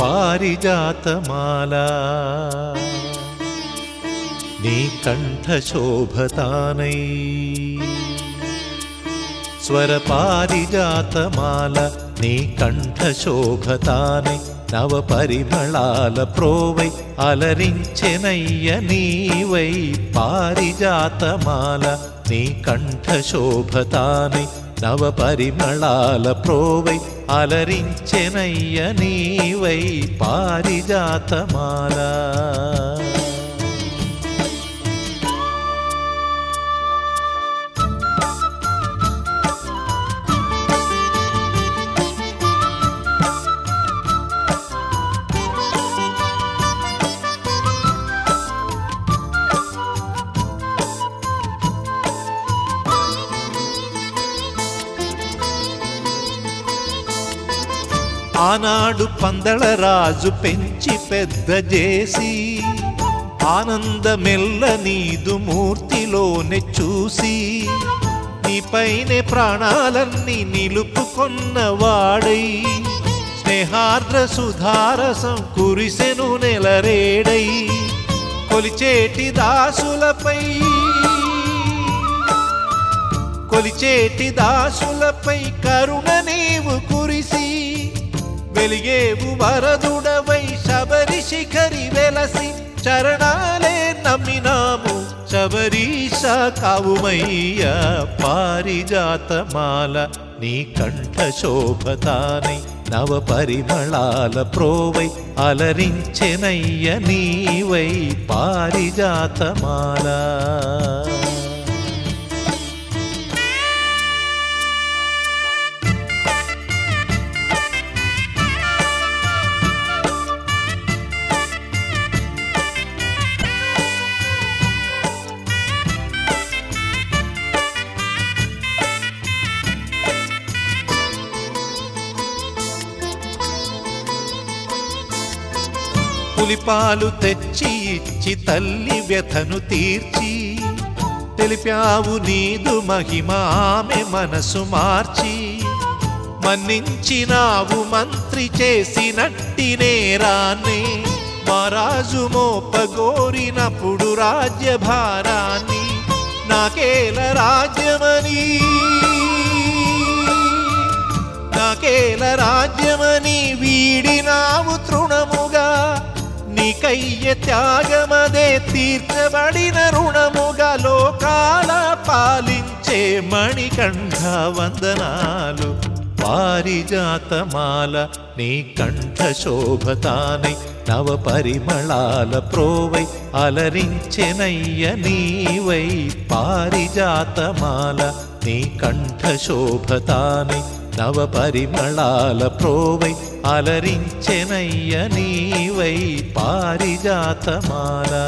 పారిజాతమాల. నీ కంఠశోభతానై. స్వర పారిజాతమాల నీ కంఠశోభతానై. నవ పరిమళాల ప్రోవై అలరించెనయ్య నీవై. పారిజాతమాల నీ కంఠశోభతానై. నవ పరిమళాల ప్రోవై అలరించెనయ్య నీవై పారిజాతమాలా. ఆనాడు పందళరాజు పెంచి పెద్ద చేసి ఆనందమెల్ల నీదు మూర్తిలోనే చూసి నీపైనే ప్రాణాలన్నీ నిలుపుకున్నవాడై స్నేహార్ద్ర సుధారసం కురిసెను నెలరేడై కొలిచేటి దాసులపై కొలిచేటి దాసులపై కరుణ నీవు కురిసి వెలిగేవు వరదుడవై శబరి శిఖరి వెలసి చరణాలే నమ్మినాము. శబరీష కావుమయ్య పారిజాతమాల నీ కంఠ శోభతానై నవ పరిమళాల ప్రోవై అలరించెనయ్య నీవై పారిజాతమాల. పులిపాలు తెచ్చి ఇచ్చి తల్లి వ్యథను తీర్చి తెలిపావు నీదు మహిమామె మనసు మార్చి. మన్నించినావు మంత్రి చేసినట్టి నేరాన్ని. మహారాజు మోపగోరినప్పుడు రాజ్యభారాన్ని నాకేల రాజ్యమని? నాకేల రాజ్యమని వీడినా నీకయ్య త్యాగమదే తీర్చబడిన రుణముగా లోకాల పాలించే మణికంఠ వందనాలు. పారిజాతమాల నీ కంఠ శోభతానై నవ పరిమళాల ప్రోవై అలరించెనయ్య నీవై. పారిజాతమాల నీ కంఠ శోభతానై నవ పరిమళాల ప్రోవై అలరించెనయ్య నీవై పారిజాతమాలా.